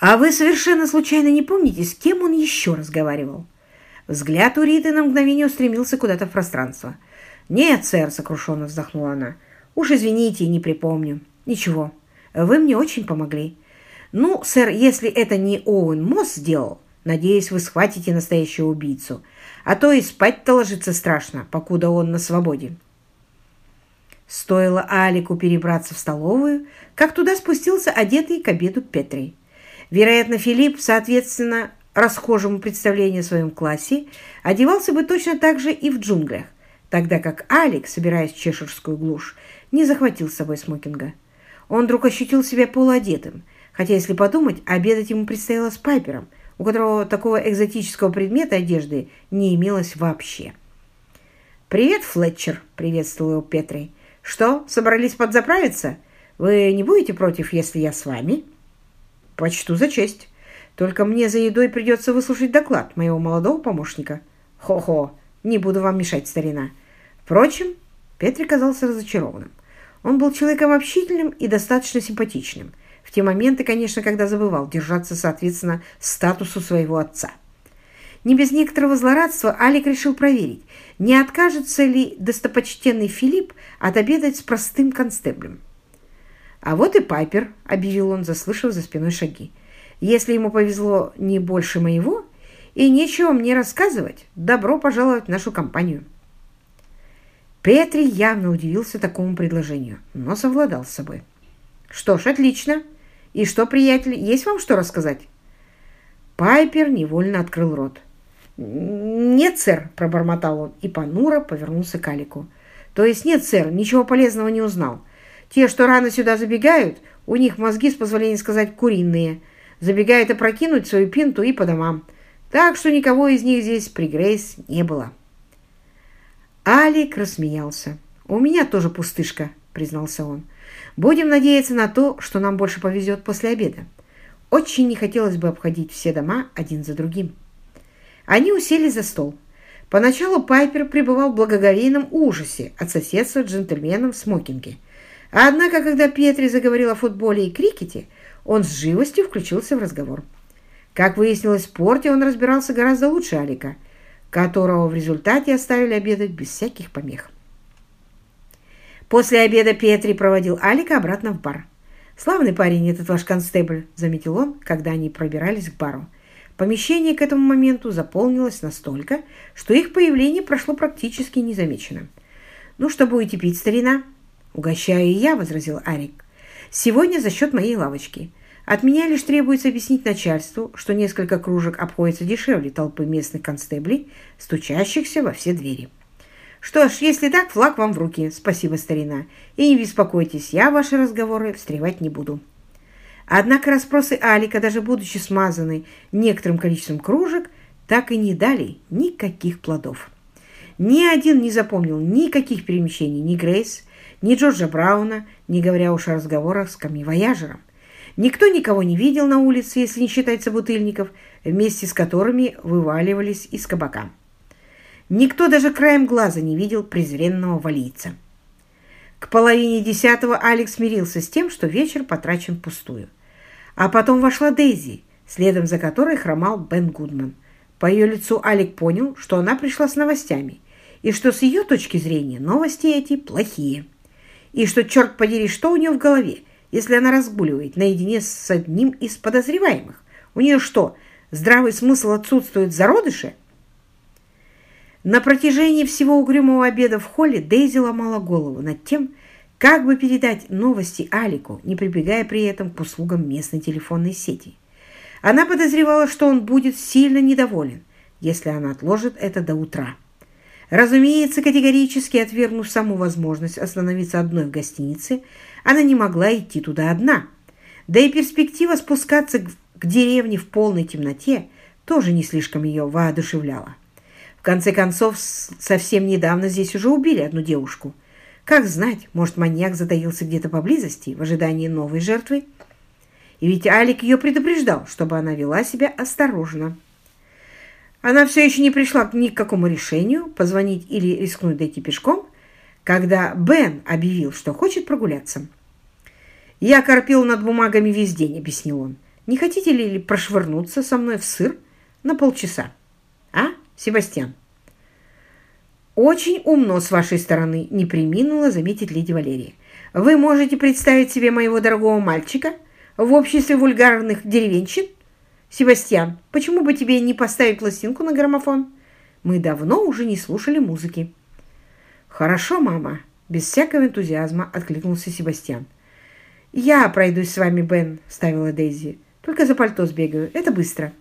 «А вы совершенно случайно не помните, с кем он еще разговаривал?» Взгляд у Риты на мгновение устремился куда-то в пространство. «Нет, сэр», — сокрушенно вздохнула она. «Уж извините, не припомню. Ничего, вы мне очень помогли. Ну, сэр, если это не Оуэн Мосс сделал, надеюсь, вы схватите настоящего убийцу. А то и спать-то ложиться страшно, покуда он на свободе». Стоило Алику перебраться в столовую, как туда спустился одетый к обеду Петри. Вероятно, Филипп, соответственно, расхожему представлению о своем классе, одевался бы точно так же и в джунглях, тогда как Алик, собираясь в чеширскую глушь, не захватил с собой смокинга. Он вдруг ощутил себя полуодетым, хотя, если подумать, обедать ему предстояло с Пайпером, у которого такого экзотического предмета одежды не имелось вообще. «Привет, Флетчер!» — приветствовал его Петри. «Что, собрались подзаправиться? Вы не будете против, если я с вами?» «Почту за честь. Только мне за едой придется выслушать доклад моего молодого помощника». «Хо-хо, не буду вам мешать, старина». Впрочем, Петри казался разочарованным. Он был человеком общительным и достаточно симпатичным. В те моменты, конечно, когда забывал держаться, соответственно, статусу своего отца. Не без некоторого злорадства Алик решил проверить, не откажется ли достопочтенный Филипп отобедать с простым констеблем. «А вот и Пайпер», — объявил он, заслышав за спиной шаги. «Если ему повезло не больше моего, и нечего мне рассказывать, добро пожаловать в нашу компанию». Петри явно удивился такому предложению, но совладал с собой. «Что ж, отлично. И что, приятель, есть вам что рассказать?» Пайпер невольно открыл рот. «Нет, сэр», — пробормотал он и понуро повернулся к Алику. «То есть нет, сэр, ничего полезного не узнал. Те, что рано сюда забегают, у них мозги, с позволения сказать, куриные. Забегают опрокинуть свою пинту и по домам. Так что никого из них здесь при Грейс не было». Алик рассмеялся. «У меня тоже пустышка», — признался он. «Будем надеяться на то, что нам больше повезет после обеда. Очень не хотелось бы обходить все дома один за другим». Они усели за стол. Поначалу Пайпер пребывал в благоговейном ужасе от соседства джентльменом в смокинге. Однако, когда Петри заговорил о футболе и крикете, он с живостью включился в разговор. Как выяснилось, в спорте он разбирался гораздо лучше Алика, которого в результате оставили обедать без всяких помех. После обеда Петри проводил Алика обратно в бар. «Славный парень этот ваш констебль», — заметил он, когда они пробирались к бару. Помещение к этому моменту заполнилось настолько, что их появление прошло практически незамеченным. «Ну, что будете пить, старина?» «Угощаю я», — возразил Арик. «Сегодня за счет моей лавочки. От меня лишь требуется объяснить начальству, что несколько кружек обходится дешевле толпы местных констеблей, стучащихся во все двери». «Что ж, если так, флаг вам в руки. Спасибо, старина. И не беспокойтесь, я ваши разговоры встревать не буду». Однако расспросы Алика, даже будучи смазаны некоторым количеством кружек, так и не дали никаких плодов. Ни один не запомнил никаких перемещений ни Грейс, ни Джорджа Брауна, не говоря уж о разговорах с камевояжером. Никто никого не видел на улице, если не считать собутыльников, вместе с которыми вываливались из кабака. Никто даже краем глаза не видел презренного валийца. К половине десятого Алекс смирился с тем, что вечер потрачен пустую. А потом вошла Дейзи, следом за которой хромал Бен Гудман. По ее лицу Алик понял, что она пришла с новостями, и что с ее точки зрения новости эти плохие. И что, черт подери, что у нее в голове, если она разгуливает наедине с одним из подозреваемых? У нее что, здравый смысл отсутствует в зародыше? На протяжении всего угрюмого обеда в холле Дейзи ломала голову над тем, как бы передать новости Алику, не прибегая при этом к услугам местной телефонной сети? Она подозревала, что он будет сильно недоволен, если она отложит это до утра. Разумеется, категорически отвергнув саму возможность остановиться одной в гостинице, она не могла идти туда одна. Да и перспектива спускаться к деревне в полной темноте тоже не слишком ее воодушевляла. В конце концов, совсем недавно здесь уже убили одну девушку – как знать, может, маньяк затаился где-то поблизости в ожидании новой жертвы? И ведь Алик ее предупреждал, чтобы она вела себя осторожно. Она все еще не пришла ни к какому решению, позвонить или рискнуть дойти пешком, когда Бен объявил, что хочет прогуляться. «Я корпел над бумагами весь день», — объяснил он. Не хотите ли прошвырнуться со мной в сыр на полчаса? А, Себастьян?» «Очень умно с вашей стороны», — не приминула заметить леди Валерия. «Вы можете представить себе моего дорогого мальчика в обществе вульгарных деревенщин? Себастьян, почему бы тебе не поставить пластинку на граммофон? Мы давно уже не слушали музыки». «Хорошо, мама», — без всякого энтузиазма откликнулся Себастьян. «Я пройдусь с вами, Бен», — ставила Дейзи. «Только за пальто сбегаю. Это быстро».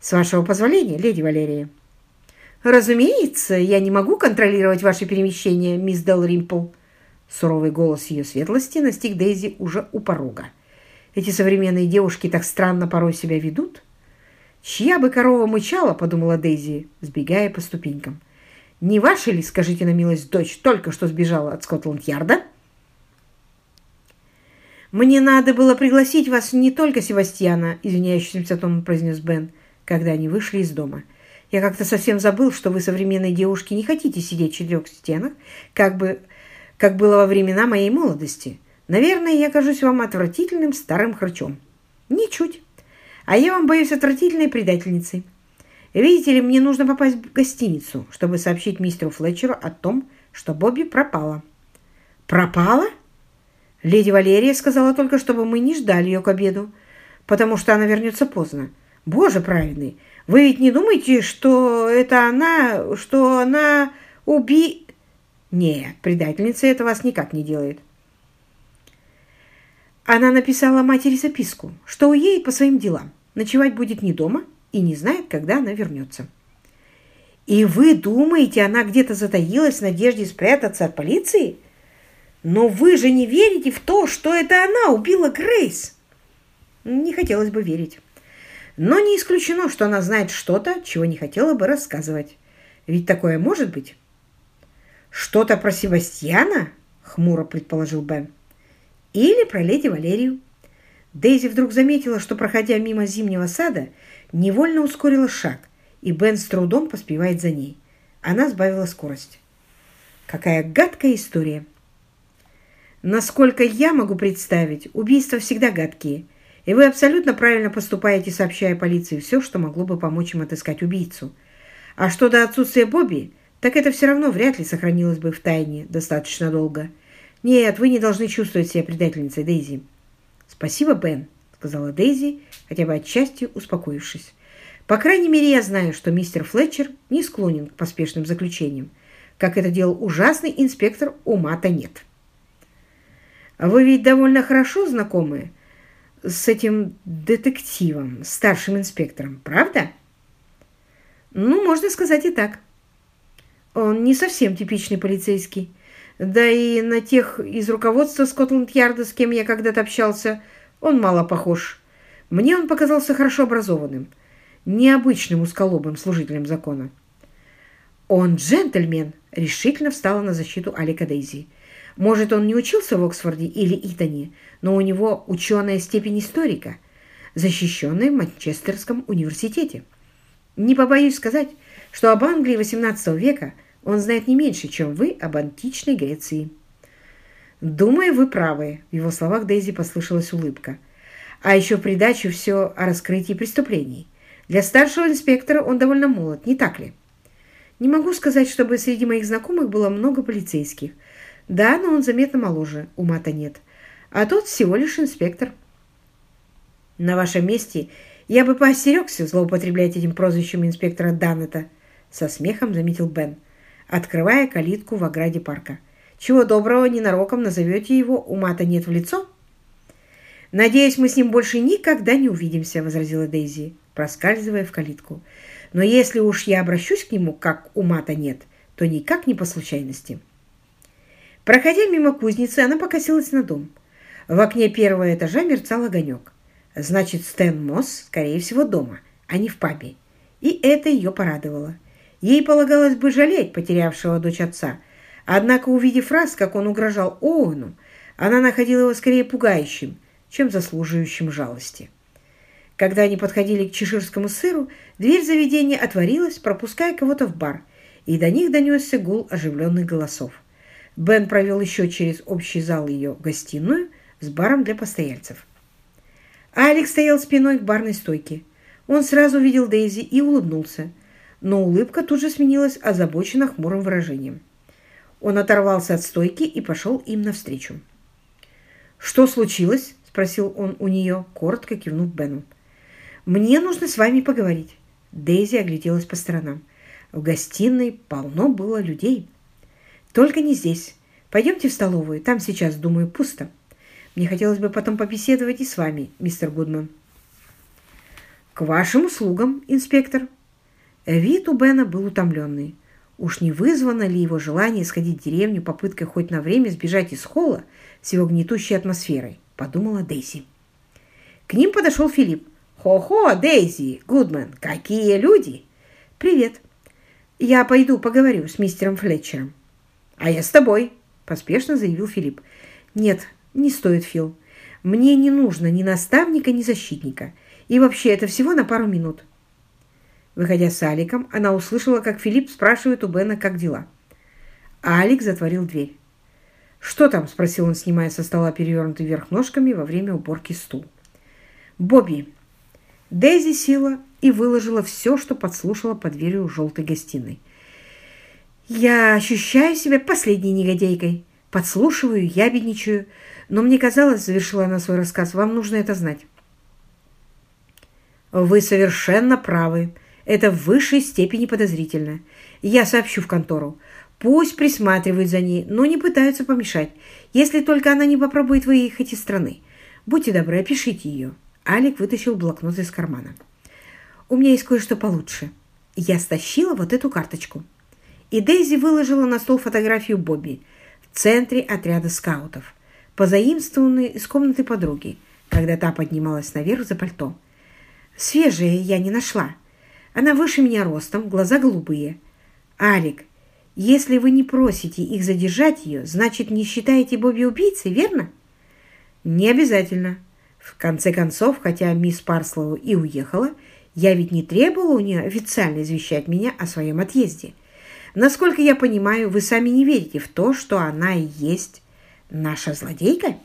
«С вашего позволения, леди Валерия». «Разумеется, я не могу контролировать ваши перемещения, мисс Делримпл». Суровый голос ее светлости настиг Дейзи уже у порога. «Эти современные девушки так странно порой себя ведут». «Чья бы корова мычала?» — подумала Дейзи, сбегая по ступенькам. «Не ваша ли, скажите на милость, дочь только что сбежала от Скотланд-Ярда?» «Мне надо было пригласить вас не только Себастьяна», — извиняющимся тоном произнес Бен, когда они вышли из дома. Я как-то совсем забыл, что вы, современные девушки, не хотите сидеть в четырех стенах, как бы, как было во времена моей молодости. Наверное, я кажусь вам отвратительным старым хрычом. Ничуть. А я вам боюсь отвратительной предательницей. Видите ли, мне нужно попасть в гостиницу, чтобы сообщить мистеру Флетчеру о том, что Бобби пропала. Пропала? Леди Валерия сказала только, чтобы мы не ждали ее к обеду, потому что она вернется поздно. Боже праведный, вы ведь не думаете, что это она, что она уби... Нет, предательница это вас никак не делает. Она написала матери записку, что уедет по своим делам, ночевать будет не дома и не знает, когда она вернется. И вы думаете, она где-то затаилась в надежде спрятаться от полиции? Но вы же не верите в то, что это она убила Грейс. Не хотелось бы верить. Но не исключено, что она знает что-то, чего не хотела бы рассказывать. Ведь такое может быть. «Что-то про Себастьяна?» — хмуро предположил Бен. «Или про леди Валерию». Дейзи вдруг заметила, что, проходя мимо зимнего сада, невольно ускорила шаг, и Бен с трудом поспевает за ней. Она сбавила скорость. Какая гадкая история! Насколько я могу представить, убийства всегда гадкие, и вы абсолютно правильно поступаете, сообщая полиции все, что могло бы помочь им отыскать убийцу. А что до отсутствия Бобби, так это все равно вряд ли сохранилось бы в тайне достаточно долго. Нет, вы не должны чувствовать себя предательницей, Дейзи. Спасибо, Бен, сказала Дейзи, хотя бы отчасти успокоившись. По крайней мере, я знаю, что мистер Флетчер не склонен к поспешным заключениям, как это делал ужасный инспектор ума-то нет. Вы ведь довольно хорошо знакомы с этим детективом, старшим инспектором, правда? Ну, можно сказать и так. Он не совсем типичный полицейский. Да и на тех из руководства Скотланд-Ярда, с кем я когда-то общался, он мало похож. Мне он показался хорошо образованным, необычным усколобым служителем закона. «Он джентльмен!» — решительно встала на защиту Алика Дейзи. Может, он не учился в Оксфорде или Итоне, но у него ученая степень историка, защищенная в Манчестерском университете. Не побоюсь сказать, что об Англии XVIII века он знает не меньше, чем вы об античной Греции. «Думаю, вы правы», — в его словах Дейзи послышалась улыбка. «А еще в придачу все о раскрытии преступлений. Для старшего инспектора он довольно молод, не так ли?» «Не могу сказать, чтобы среди моих знакомых было много полицейских, да, но он заметно моложе, ума-то нет. А тот всего лишь инспектор. На вашем месте я бы поостерегся злоупотреблять этим прозвищем инспектора Даннета, со смехом заметил Бен, открывая калитку в ограде парка. Чего доброго, ненароком назовете его ума-то нет в лицо? «Надеюсь, мы с ним больше никогда не увидимся», — возразила Дейзи, проскальзывая в калитку. «Но если уж я обращусь к нему, как ума-то нет, то никак не по случайности». Проходя мимо кузницы, она покосилась на дом. В окне первого этажа мерцал огонек. Значит, Стэн Мосс, скорее всего, дома, а не в пабе. И это ее порадовало. Ей полагалось бы жалеть потерявшего дочь отца. Однако, увидев раз, как он угрожал Оуэну, она находила его скорее пугающим, чем заслуживающим жалости. Когда они подходили к чеширскому сыру, дверь заведения отворилась, пропуская кого-то в бар, и до них донесся гул оживленных голосов. Бен провел еще через общий зал ее гостиную с баром для постояльцев. Алекс стоял спиной к барной стойке. Он сразу увидел Дейзи и улыбнулся, но улыбка тут же сменилась озабоченно хмурым выражением. Он оторвался от стойки и пошел им навстречу. «Что случилось?» – спросил он у нее, коротко кивнув Бену. «Мне нужно с вами поговорить». Дейзи огляделась по сторонам. В гостиной полно было людей. «Только не здесь. Пойдемте в столовую. Там сейчас, думаю, пусто. Мне хотелось бы потом побеседовать и с вами, мистер Гудман». «К вашим услугам, инспектор». Вид у Бена был утомленный. Уж не вызвано ли его желание сходить в деревню попыткой хоть на время сбежать из холла с его гнетущей атмосферой, подумала Дейзи. К ним подошел Филипп. «Хо-хо, Дейзи, Гудман, какие люди!» «Привет. Я пойду поговорю с мистером Флетчером». «А я с тобой», – поспешно заявил Филипп. «Нет, не стоит, Фил. Мне не нужно ни наставника, ни защитника. И вообще, это всего на пару минут». Выходя с Аликом, она услышала, как Филипп спрашивает у Бена, как дела. А Алик затворил дверь. «Что там?» – спросил он, снимая со стола перевернутый вверх ножками во время уборки стул. «Бобби». Дейзи села и выложила все, что подслушала под дверью желтой гостиной. «Я ощущаю себя последней негодяйкой. Подслушиваю, ябедничаю. Но мне казалось, — завершила она свой рассказ, — вам нужно это знать». «Вы совершенно правы. Это в высшей степени подозрительно. Я сообщу в контору. Пусть присматривают за ней, но не пытаются помешать, если только она не попробует выехать из страны. Будьте добры, опишите ее». Алик вытащил блокнот из кармана. «У меня есть кое-что получше. Я стащила вот эту карточку». И Дейзи выложила на стол фотографию Бобби в центре отряда скаутов, позаимствованную из комнаты подруги, когда та поднималась наверх за пальто. Свежее я не нашла. Она выше меня ростом, глаза голубые. Алик, если вы не просите их задержать ее, значит, не считаете Бобби убийцей, верно? Не обязательно. В конце концов, хотя мисс Парслоу и уехала, я ведь не требовала у нее официально извещать меня о своем отъезде. Насколько я понимаю, вы сами не верите в то, что она и есть наша злодейка?»